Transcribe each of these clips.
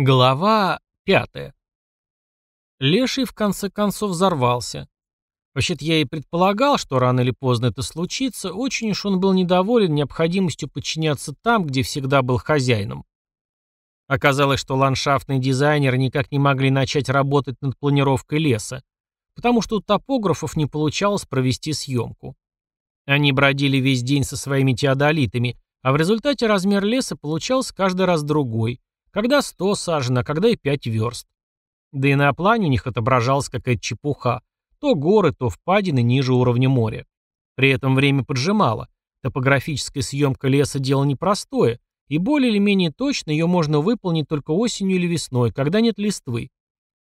Глава пятая. Леший в конце концов взорвался. Вообще-то я и предполагал, что рано или поздно это случится, очень уж он был недоволен необходимостью подчиняться там, где всегда был хозяином. Оказалось, что ландшафтные дизайнеры никак не могли начать работать над планировкой леса, потому что у топографов не получалось провести съемку. Они бродили весь день со своими теодолитами, а в результате размер леса получался каждый раз другой – когда сто сажен, а когда и пять верст. Да и на плане у них отображалась какая-то чепуха. То горы, то впадины ниже уровня моря. При этом время поджимало. Топографическая съемка леса – дело непростое, и более или менее точно ее можно выполнить только осенью или весной, когда нет листвы.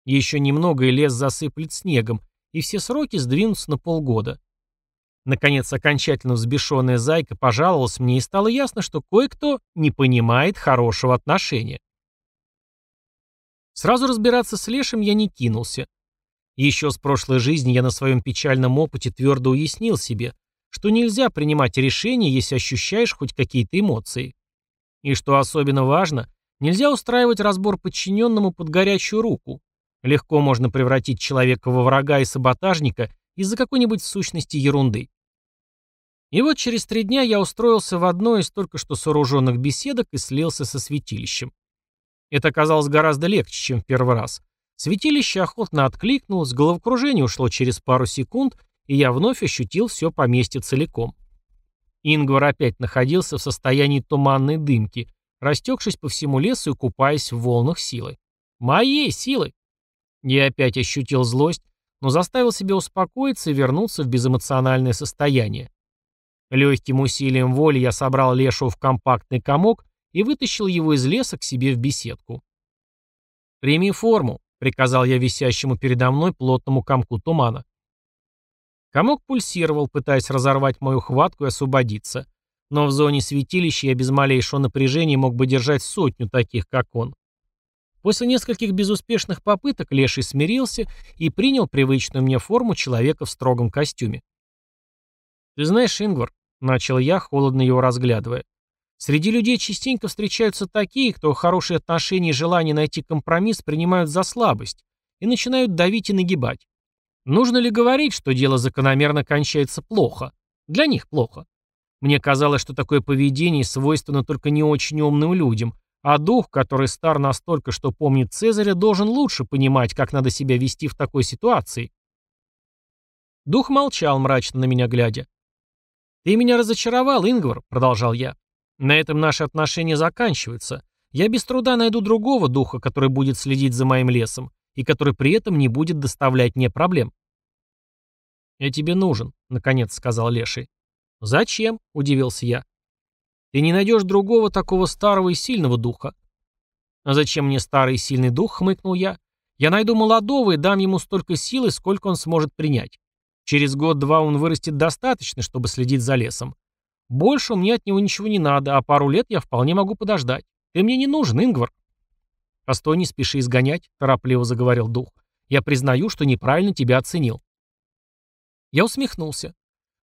Еще немного и лес засыплет снегом, и все сроки сдвинутся на полгода. Наконец, окончательно взбешенная зайка пожаловалась мне, и стало ясно, что кое-кто не понимает хорошего отношения. Сразу разбираться с Лешим я не кинулся. Еще с прошлой жизни я на своем печальном опыте твердо уяснил себе, что нельзя принимать решения, если ощущаешь хоть какие-то эмоции. И что особенно важно, нельзя устраивать разбор подчиненному под горячую руку. Легко можно превратить человека во врага и саботажника из-за какой-нибудь сущности ерунды. И вот через три дня я устроился в одной из только что сооруженных беседок и слился со святилищем. Это оказалось гораздо легче, чем в первый раз. Святилище охотно откликнулось, головокружение ушло через пару секунд, и я вновь ощутил все поместье целиком. Ингвар опять находился в состоянии туманной дымки, растекшись по всему лесу и купаясь в волнах силы. Моей силы! Я опять ощутил злость, но заставил себя успокоиться и вернуться в безэмоциональное состояние. Легким усилием воли я собрал Лешу в компактный комок и вытащил его из леса к себе в беседку. «Прими форму», — приказал я висящему передо мной плотному комку тумана. Комок пульсировал, пытаясь разорвать мою хватку и освободиться. Но в зоне святилища я без малейшего напряжения мог бы держать сотню таких, как он. После нескольких безуспешных попыток Леший смирился и принял привычную мне форму человека в строгом костюме. «Ты знаешь, Ингвар», — начал я, холодно его разглядывая, Среди людей частенько встречаются такие, кто хорошие отношения и желание найти компромисс принимают за слабость и начинают давить и нагибать. Нужно ли говорить, что дело закономерно кончается плохо? Для них плохо. Мне казалось, что такое поведение свойственно только не очень умным людям, а дух, который стар настолько, что помнит Цезаря, должен лучше понимать, как надо себя вести в такой ситуации. Дух молчал, мрачно на меня глядя. «Ты меня разочаровал, Ингвар», — продолжал я. На этом наши отношения заканчиваются. Я без труда найду другого духа, который будет следить за моим лесом, и который при этом не будет доставлять мне проблем. «Я тебе нужен», — наконец сказал Леший. «Зачем?» — удивился я. «Ты не найдешь другого такого старого и сильного духа». «А зачем мне старый и сильный дух?» — хмыкнул я. «Я найду молодого и дам ему столько силы, сколько он сможет принять. Через год-два он вырастет достаточно, чтобы следить за лесом. Больше мне от него ничего не надо, а пару лет я вполне могу подождать. Ты мне не нужен, Ингвар. Постой, не спеши изгонять, торопливо заговорил дух. Я признаю, что неправильно тебя оценил. Я усмехнулся.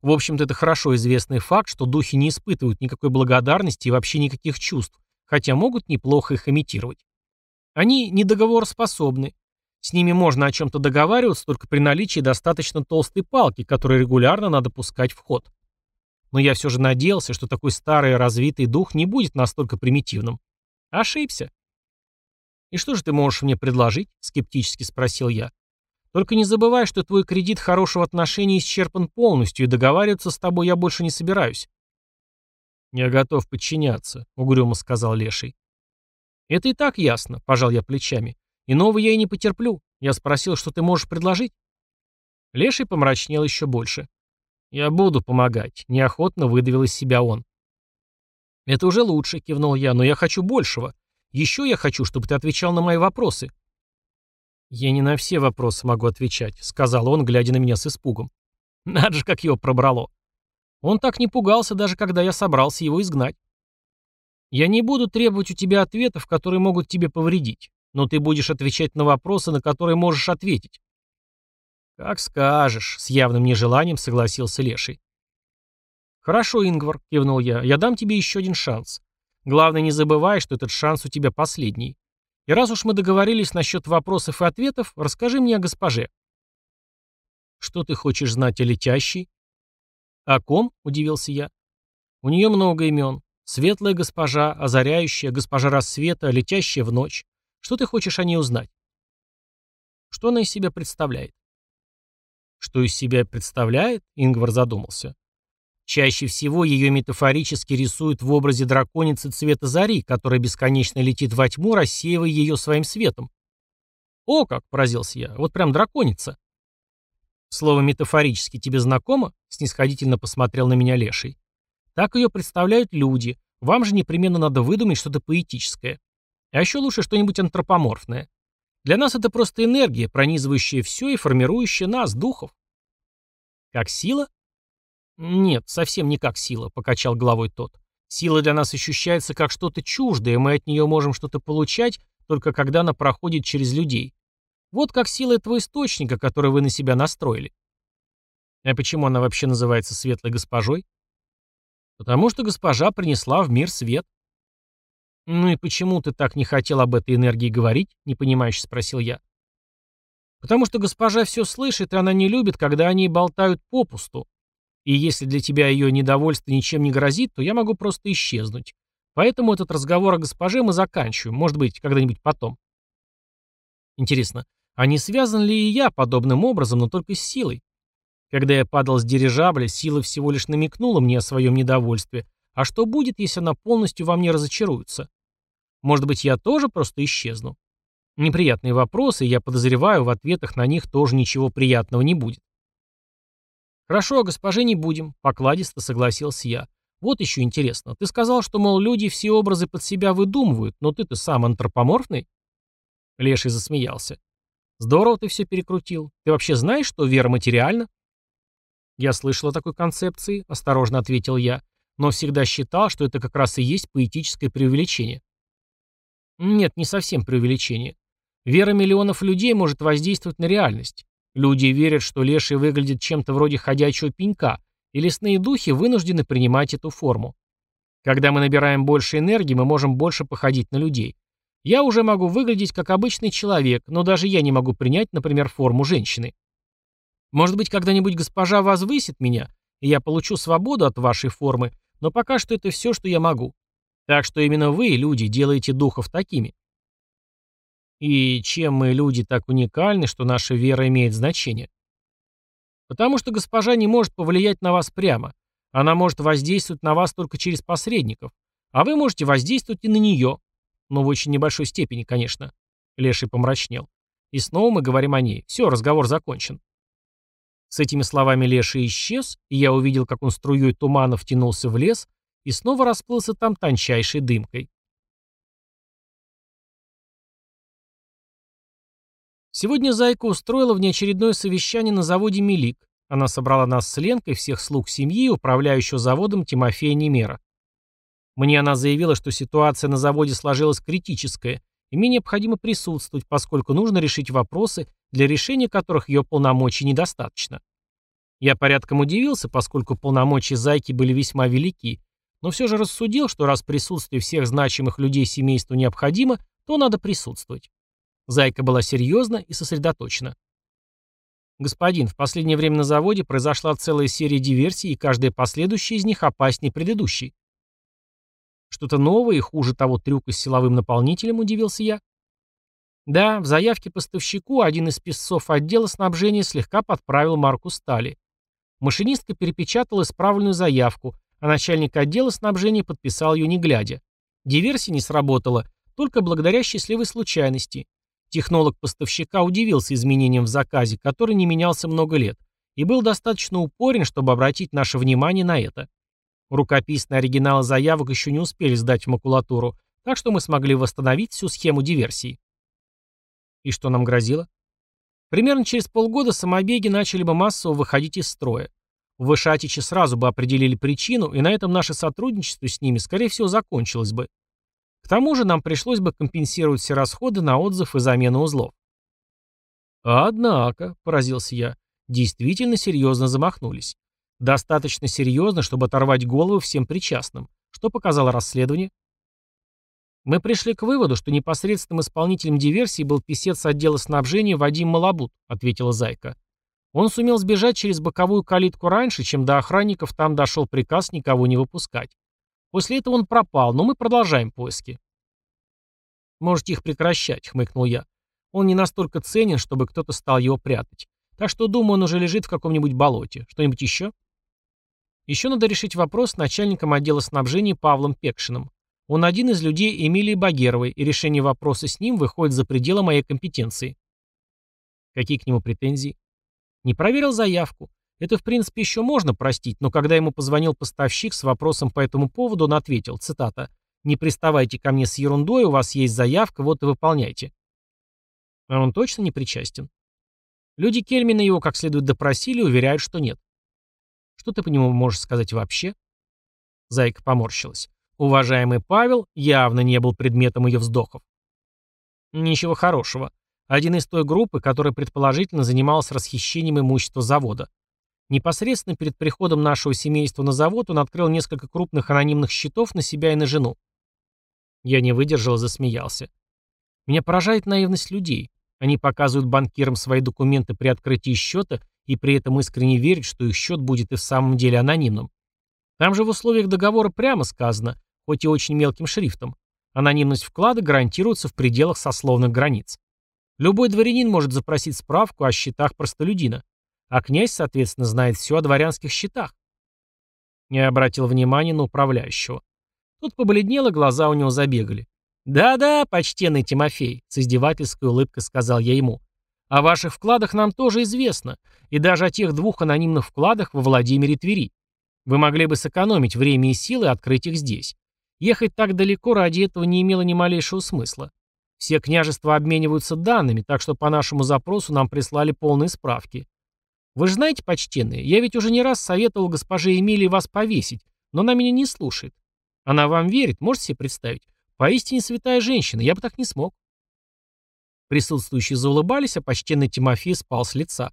В общем-то, это хорошо известный факт, что духи не испытывают никакой благодарности и вообще никаких чувств, хотя могут неплохо их имитировать. Они недоговороспособны. С ними можно о чем-то договариваться только при наличии достаточно толстой палки, которую регулярно надо пускать в ход но я все же надеялся, что такой старый развитый дух не будет настолько примитивным. Ошибся. «И что же ты можешь мне предложить?» — скептически спросил я. «Только не забывай, что твой кредит хорошего отношения исчерпан полностью, и договариваться с тобой я больше не собираюсь». «Я готов подчиняться», — угрюмо сказал Леший. «Это и так ясно», — пожал я плечами. «Иного я и не потерплю. Я спросил, что ты можешь предложить?» Леший помрачнел еще больше. «Я буду помогать», — неохотно выдавил из себя он. «Это уже лучше», — кивнул я, — «но я хочу большего. Еще я хочу, чтобы ты отвечал на мои вопросы». «Я не на все вопросы могу отвечать», — сказал он, глядя на меня с испугом. Надо же, как его пробрало. Он так не пугался, даже когда я собрался его изгнать. «Я не буду требовать у тебя ответов, которые могут тебе повредить, но ты будешь отвечать на вопросы, на которые можешь ответить. «Как скажешь», — с явным нежеланием согласился Леший. «Хорошо, Ингвар», — кивнул я, — «я дам тебе еще один шанс. Главное, не забывай, что этот шанс у тебя последний. И раз уж мы договорились насчет вопросов и ответов, расскажи мне о госпоже. Что ты хочешь знать о летящей? О ком? Удивился я. У нее много имен. Светлая госпожа, озаряющая, госпожа рассвета, летящая в ночь. Что ты хочешь о ней узнать? Что она из себя представляет? Что из себя представляет? Ингвар задумался. Чаще всего ее метафорически рисуют в образе драконицы цвета зари, которая бесконечно летит во тьму, рассеивая ее своим светом. «О как!» — поразился я. «Вот прям драконица!» «Слово «метафорически» тебе знакомо?» — снисходительно посмотрел на меня Леший. Так ее представляют люди. Вам же непременно надо выдумать что-то поэтическое. А еще лучше что-нибудь антропоморфное. Для нас это просто энергия, пронизывающая все и формирующая нас, духов. Как сила? Нет, совсем не как сила, покачал головой тот. Сила для нас ощущается как что-то чуждое, мы от нее можем что-то получать, только когда она проходит через людей. Вот как сила этого источника, который вы на себя настроили. А почему она вообще называется светлой госпожой? Потому что госпожа принесла в мир свет. Ну и почему ты так не хотел об этой энергии говорить? Непонимающе спросил я. Потому что госпожа все слышит, и она не любит, когда они болтают попусту. И если для тебя ее недовольство ничем не грозит, то я могу просто исчезнуть. Поэтому этот разговор о госпоже мы заканчиваем, может быть, когда-нибудь потом. Интересно, а не связан ли и я подобным образом, но только с силой? Когда я падал с дирижабля, сила всего лишь намекнула мне о своем недовольстве. А что будет, если она полностью во мне разочаруется? Может быть, я тоже просто исчезну? Неприятные вопросы, я подозреваю, в ответах на них тоже ничего приятного не будет. «Хорошо, госпоже не будем», — покладисто согласился я. «Вот еще интересно. Ты сказал, что, мол, люди все образы под себя выдумывают, но ты-то сам антропоморфный?» Леший засмеялся. «Здорово ты все перекрутил. Ты вообще знаешь, что вера материальна?» «Я слышал о такой концепции», — осторожно ответил я, «но всегда считал, что это как раз и есть поэтическое преувеличение». Нет, не совсем преувеличение. Вера миллионов людей может воздействовать на реальность. Люди верят, что леший выглядит чем-то вроде ходячего пенька, и лесные духи вынуждены принимать эту форму. Когда мы набираем больше энергии, мы можем больше походить на людей. Я уже могу выглядеть как обычный человек, но даже я не могу принять, например, форму женщины. Может быть, когда-нибудь госпожа возвысит меня, и я получу свободу от вашей формы, но пока что это все, что я могу. Так что именно вы, люди, делаете духов такими. И чем мы, люди, так уникальны, что наша вера имеет значение? Потому что госпожа не может повлиять на вас прямо. Она может воздействовать на вас только через посредников. А вы можете воздействовать и на нее. Но в очень небольшой степени, конечно. Леший помрачнел. И снова мы говорим о ней. Все, разговор закончен. С этими словами Леша исчез, и я увидел, как он струей тумана втянулся в лес и снова расплылся там тончайшей дымкой. Сегодня Зайка устроила внеочередное совещание на заводе «Мелик». Она собрала нас с Ленкой, всех слуг семьи управляющего заводом Тимофея Немера. Мне она заявила, что ситуация на заводе сложилась критическая, и мне необходимо присутствовать, поскольку нужно решить вопросы, для решения которых ее полномочий недостаточно. Я порядком удивился, поскольку полномочия Зайки были весьма велики, но все же рассудил, что раз присутствие всех значимых людей семейства необходимо, то надо присутствовать. Зайка была серьезна и сосредоточена. «Господин, в последнее время на заводе произошла целая серия диверсий, и каждая последующая из них опаснее предыдущей». «Что-то новое и хуже того трюка с силовым наполнителем», — удивился я. Да, в заявке поставщику один из писцов отдела снабжения слегка подправил марку стали. Машинистка перепечатала исправленную заявку, а начальник отдела снабжения подписал ее не глядя. Диверсия не сработала, только благодаря счастливой случайности. Технолог поставщика удивился изменениям в заказе, который не менялся много лет, и был достаточно упорен, чтобы обратить наше внимание на это. Рукописные оригиналы заявок еще не успели сдать в макулатуру, так что мы смогли восстановить всю схему диверсии. И что нам грозило? Примерно через полгода самобеги начали бы массово выходить из строя. В Ишатиче сразу бы определили причину, и на этом наше сотрудничество с ними, скорее всего, закончилось бы. К тому же нам пришлось бы компенсировать все расходы на отзыв и замену узлов. «Однако», — поразился я, — действительно серьезно замахнулись. Достаточно серьезно, чтобы оторвать голову всем причастным. Что показало расследование? Мы пришли к выводу, что непосредственным исполнителем диверсии был писец отдела снабжения Вадим Малабут, ответила Зайка. Он сумел сбежать через боковую калитку раньше, чем до охранников там дошел приказ никого не выпускать. После этого он пропал, но мы продолжаем поиски. «Можете их прекращать», — хмыкнул я. «Он не настолько ценен, чтобы кто-то стал его прятать. Так что, думаю, он уже лежит в каком-нибудь болоте. Что-нибудь еще?» Еще надо решить вопрос с начальником отдела снабжения Павлом Пекшиным. Он один из людей Эмилии Багеровой, и решение вопроса с ним выходит за пределы моей компетенции. Какие к нему претензии? Не проверил заявку. Это, в принципе, еще можно простить, но когда ему позвонил поставщик с вопросом по этому поводу, он ответил, цитата, «Не приставайте ко мне с ерундой, у вас есть заявка, вот и выполняйте». А он точно не причастен? Люди Кельмина его как следует допросили и уверяют, что нет. Что ты по нему можешь сказать вообще? Зайка поморщилась. Уважаемый Павел явно не был предметом ее вздохов. Ничего хорошего. Один из той группы, которая предположительно занималась расхищением имущества завода. Непосредственно перед приходом нашего семейства на завод он открыл несколько крупных анонимных счетов на себя и на жену. Я не выдержал и засмеялся. Меня поражает наивность людей. Они показывают банкирам свои документы при открытии счета и при этом искренне верят, что их счет будет и в самом деле анонимным. Там же в условиях договора прямо сказано, хоть и очень мелким шрифтом. Анонимность вклада гарантируется в пределах сословных границ. Любой дворянин может запросить справку о счетах простолюдина, а князь, соответственно, знает все о дворянских счетах. Я обратил внимание на управляющего. Тут побледнело, глаза у него забегали. «Да-да, почтенный Тимофей», — с издевательской улыбкой сказал я ему. «О ваших вкладах нам тоже известно, и даже о тех двух анонимных вкладах во Владимире Твери. Вы могли бы сэкономить время и силы открыть их здесь. Ехать так далеко ради этого не имело ни малейшего смысла. Все княжества обмениваются данными, так что по нашему запросу нам прислали полные справки. Вы же знаете, почтенные, я ведь уже не раз советовал госпоже Эмилии вас повесить, но она меня не слушает. Она вам верит, можете себе представить? Поистине святая женщина, я бы так не смог. Присутствующие заулыбались, а почтенный Тимофей спал с лица.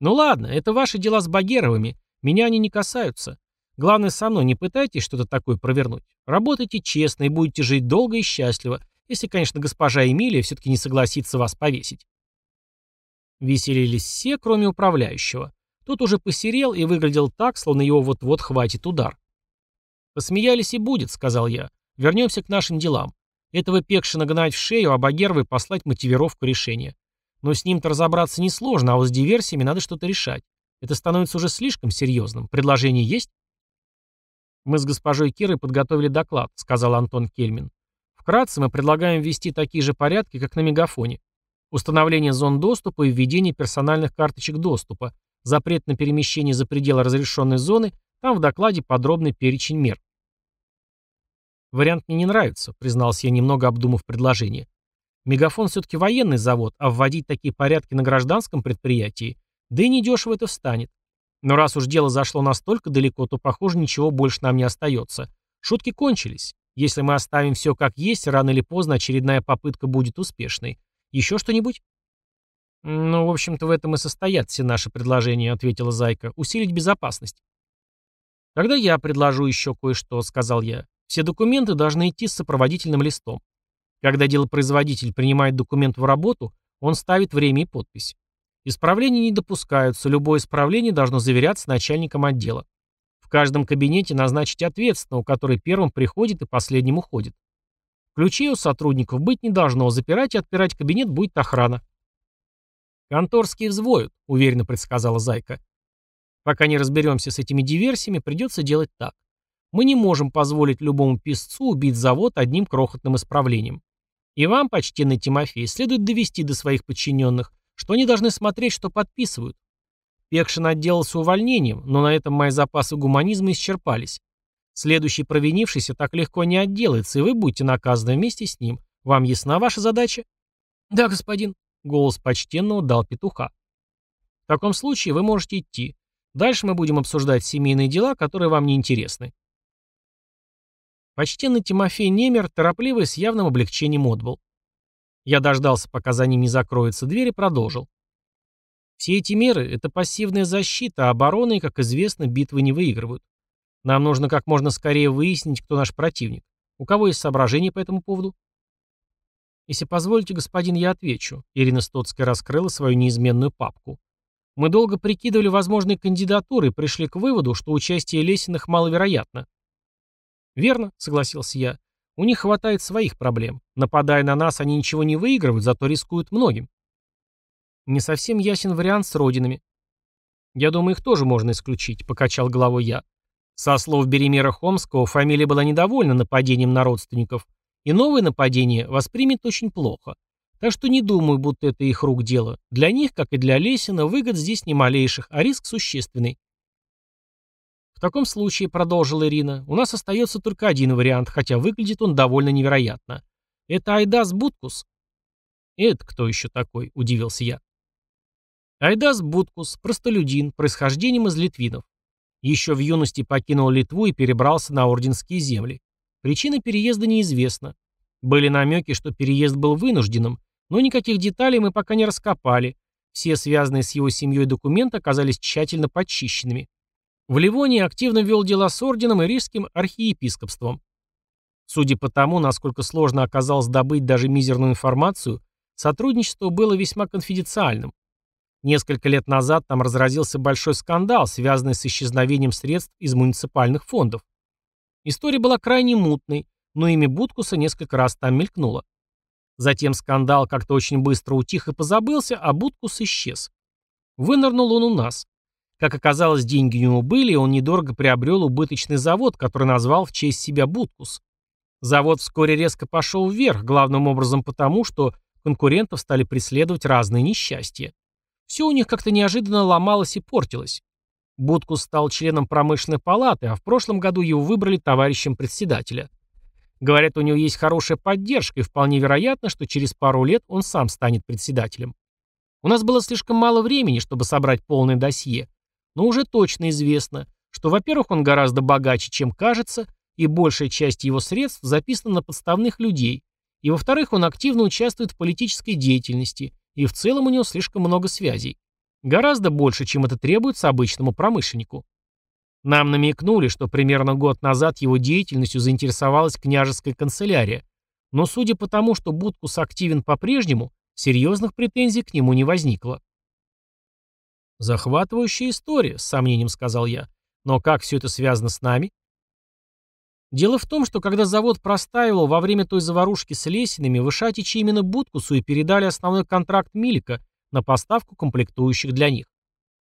Ну ладно, это ваши дела с Багеровыми, меня они не касаются. Главное, со мной не пытайтесь что-то такое провернуть. Работайте честно и будете жить долго и счастливо, если, конечно, госпожа Эмилия все-таки не согласится вас повесить. Веселились все, кроме управляющего. Тот уже посерел и выглядел так, словно его вот-вот хватит удар. «Посмеялись и будет», — сказал я. «Вернемся к нашим делам. Этого Пекшина гнать в шею, а Багеровой послать мотивировку решения. Но с ним-то разобраться несложно, а вот с диверсиями надо что-то решать. Это становится уже слишком серьезным. Предложение есть?» «Мы с госпожой Кирой подготовили доклад», — сказал Антон Кельмин. «Вкратце мы предлагаем ввести такие же порядки, как на Мегафоне. Установление зон доступа и введение персональных карточек доступа, запрет на перемещение за пределы разрешенной зоны, там в докладе подробный перечень мер». «Вариант мне не нравится», — признался я, немного обдумав предложение. «Мегафон все-таки военный завод, а вводить такие порядки на гражданском предприятии, да и недешево это встанет. Но раз уж дело зашло настолько далеко, то, похоже, ничего больше нам не остается. Шутки кончились. Если мы оставим все как есть, рано или поздно очередная попытка будет успешной. Еще что-нибудь? Ну, в общем-то, в этом и состоят все наши предложения, ответила Зайка. Усилить безопасность. Тогда я предложу еще кое-что, сказал я. Все документы должны идти с сопроводительным листом. Когда делопроизводитель принимает документ в работу, он ставит время и подпись. Исправления не допускаются, любое исправление должно заверяться начальником отдела. В каждом кабинете назначить ответственного, который первым приходит и последним уходит. Ключей у сотрудников быть не должно, запирать и отпирать кабинет будет охрана. «Конторские взвоют», — уверенно предсказала Зайка. «Пока не разберемся с этими диверсиями, придется делать так. Мы не можем позволить любому писцу убить завод одним крохотным исправлением. И вам, почтенный Тимофей, следует довести до своих подчиненных, что они должны смотреть, что подписывают. Пекшин отделался увольнением, но на этом мои запасы гуманизма исчерпались. Следующий провинившийся так легко не отделается, и вы будете наказаны вместе с ним. Вам ясна ваша задача? Да, господин. Голос почтенного дал петуха. В таком случае вы можете идти. Дальше мы будем обсуждать семейные дела, которые вам не интересны. Почтенный Тимофей Немер торопливо и с явным облегчением отбыл. Я дождался, пока за ним не закроется дверь, и продолжил. Все эти меры – это пассивная защита, а обороны, как известно, битвы не выигрывают. Нам нужно как можно скорее выяснить, кто наш противник. У кого есть соображения по этому поводу? Если позволите, господин, я отвечу. Ирина Стоцкая раскрыла свою неизменную папку. Мы долго прикидывали возможные кандидатуры и пришли к выводу, что участие Лесиных маловероятно. Верно, согласился я. У них хватает своих проблем. Нападая на нас, они ничего не выигрывают, зато рискуют многим. Не совсем ясен вариант с родинами. Я думаю, их тоже можно исключить, покачал головой я. Со слов Беремера Хомского, фамилия была недовольна нападением на родственников, и новое нападение воспримет очень плохо. Так что не думаю, будто это их рук дело. Для них, как и для Лесина, выгод здесь не малейших, а риск существенный. В таком случае, продолжила Ирина, у нас остается только один вариант, хотя выглядит он довольно невероятно. Это Айдас Буткус. Это кто еще такой? Удивился я. Айдас Буткус, простолюдин, происхождением из литвинов. Еще в юности покинул Литву и перебрался на орденские земли. Причина переезда неизвестна. Были намеки, что переезд был вынужденным, но никаких деталей мы пока не раскопали. Все связанные с его семьей документы оказались тщательно подчищенными. В Ливонии активно вел дела с орденом и рижским архиепископством. Судя по тому, насколько сложно оказалось добыть даже мизерную информацию, сотрудничество было весьма конфиденциальным. Несколько лет назад там разразился большой скандал, связанный с исчезновением средств из муниципальных фондов. История была крайне мутной, но имя Буткуса несколько раз там мелькнуло. Затем скандал как-то очень быстро утих и позабылся, а Буткус исчез. Вынырнул он у нас. Как оказалось, деньги у него были, и он недорого приобрел убыточный завод, который назвал в честь себя Буткус. Завод вскоре резко пошел вверх, главным образом потому, что конкурентов стали преследовать разные несчастья. Все у них как-то неожиданно ломалось и портилось. Буткус стал членом промышленной палаты, а в прошлом году его выбрали товарищем председателя. Говорят, у него есть хорошая поддержка, и вполне вероятно, что через пару лет он сам станет председателем. У нас было слишком мало времени, чтобы собрать полное досье, но уже точно известно, что, во-первых, он гораздо богаче, чем кажется, и большая часть его средств записана на подставных людей, и, во-вторых, он активно участвует в политической деятельности, и в целом у него слишком много связей. Гораздо больше, чем это требуется обычному промышленнику. Нам намекнули, что примерно год назад его деятельностью заинтересовалась княжеская канцелярия, но судя по тому, что Будкус активен по-прежнему, серьезных претензий к нему не возникло. «Захватывающая история», — с сомнением сказал я. «Но как все это связано с нами?» Дело в том, что когда завод простаивал во время той заварушки с Лесинами, Вышатичи именно Будкусу и передали основной контракт Милика на поставку комплектующих для них.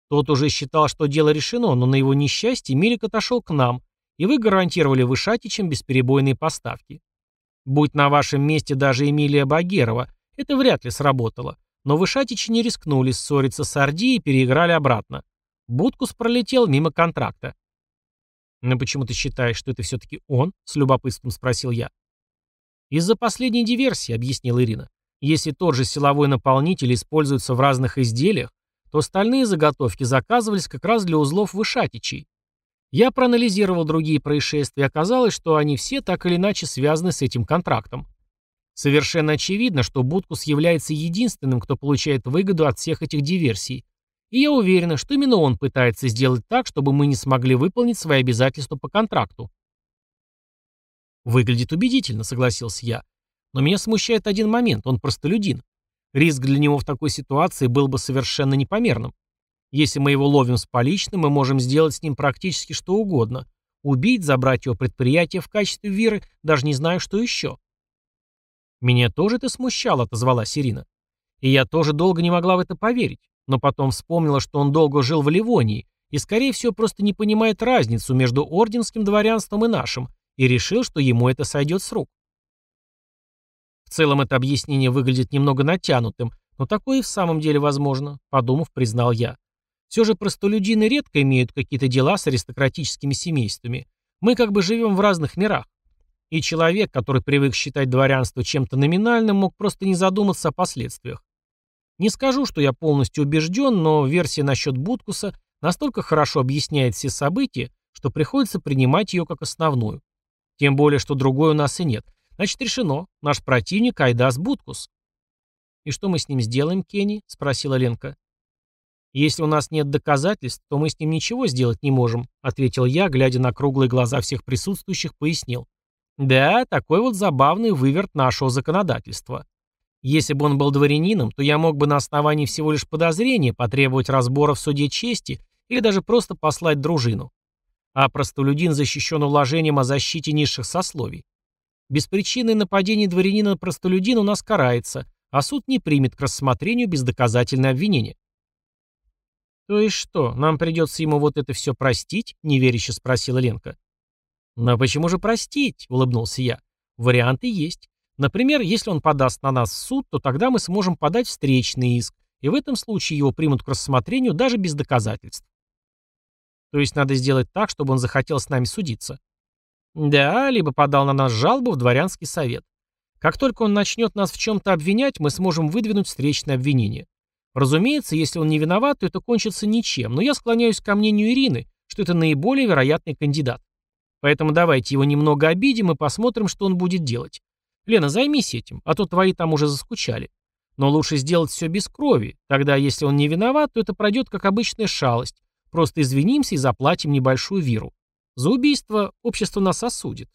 Тот уже считал, что дело решено, но на его несчастье Милик отошел к нам, и вы гарантировали Вышатичам бесперебойные поставки. Будь на вашем месте даже Эмилия Багерова, это вряд ли сработало. Но Вышатичи не рискнули ссориться с Орди и переиграли обратно. Будкус пролетел мимо контракта. «Но почему ты считаешь, что это все-таки он?» — с любопытством спросил я. «Из-за последней диверсии», — объяснила Ирина. «Если тот же силовой наполнитель используется в разных изделиях, то остальные заготовки заказывались как раз для узлов вышатичей. Я проанализировал другие происшествия, и оказалось, что они все так или иначе связаны с этим контрактом. Совершенно очевидно, что Буткус является единственным, кто получает выгоду от всех этих диверсий. И я уверена, что именно он пытается сделать так, чтобы мы не смогли выполнить свои обязательства по контракту. Выглядит убедительно, согласился я. Но меня смущает один момент, он простолюдин. Риск для него в такой ситуации был бы совершенно непомерным. Если мы его ловим с поличным, мы можем сделать с ним практически что угодно. Убить, забрать его предприятие в качестве виры, даже не знаю, что еще. «Меня тоже это смущало», — отозвалась Ирина. «И я тоже долго не могла в это поверить, но потом вспомнила, что он долго жил в Ливонии и, скорее всего, просто не понимает разницу между орденским дворянством и нашим, и решил, что ему это сойдет с рук. В целом это объяснение выглядит немного натянутым, но такое и в самом деле возможно, подумав, признал я. Все же простолюдины редко имеют какие-то дела с аристократическими семействами. Мы как бы живем в разных мирах. И человек, который привык считать дворянство чем-то номинальным, мог просто не задуматься о последствиях. Не скажу, что я полностью убежден, но версия насчет Буткуса настолько хорошо объясняет все события, что приходится принимать ее как основную. Тем более, что другой у нас и нет. Значит, решено. Наш противник Айдас Буткус. «И что мы с ним сделаем, Кенни?» — спросила Ленка. «Если у нас нет доказательств, то мы с ним ничего сделать не можем», — ответил я, глядя на круглые глаза всех присутствующих, пояснил. Да, такой вот забавный выверт нашего законодательства. Если бы он был дворянином, то я мог бы на основании всего лишь подозрения потребовать разбора в суде чести или даже просто послать дружину. А простолюдин защищен уложением о защите низших сословий. Беспричинное нападение дворянина на простолюдина у нас карается, а суд не примет к рассмотрению бездоказательное обвинение. «То есть что, нам придется ему вот это все простить?» — неверяще спросила Ленка. «Но почему же простить?» — улыбнулся я. «Варианты есть. Например, если он подаст на нас в суд, то тогда мы сможем подать встречный иск, и в этом случае его примут к рассмотрению даже без доказательств. То есть надо сделать так, чтобы он захотел с нами судиться. Да, либо подал на нас жалобу в дворянский совет. Как только он начнет нас в чем-то обвинять, мы сможем выдвинуть встречное обвинение. Разумеется, если он не виноват, то это кончится ничем, но я склоняюсь к мнению Ирины, что это наиболее вероятный кандидат. Поэтому давайте его немного обидим и посмотрим, что он будет делать. Лена, займись этим, а то твои там уже заскучали. Но лучше сделать все без крови. Тогда, если он не виноват, то это пройдет как обычная шалость. Просто извинимся и заплатим небольшую виру. За убийство общество нас осудит.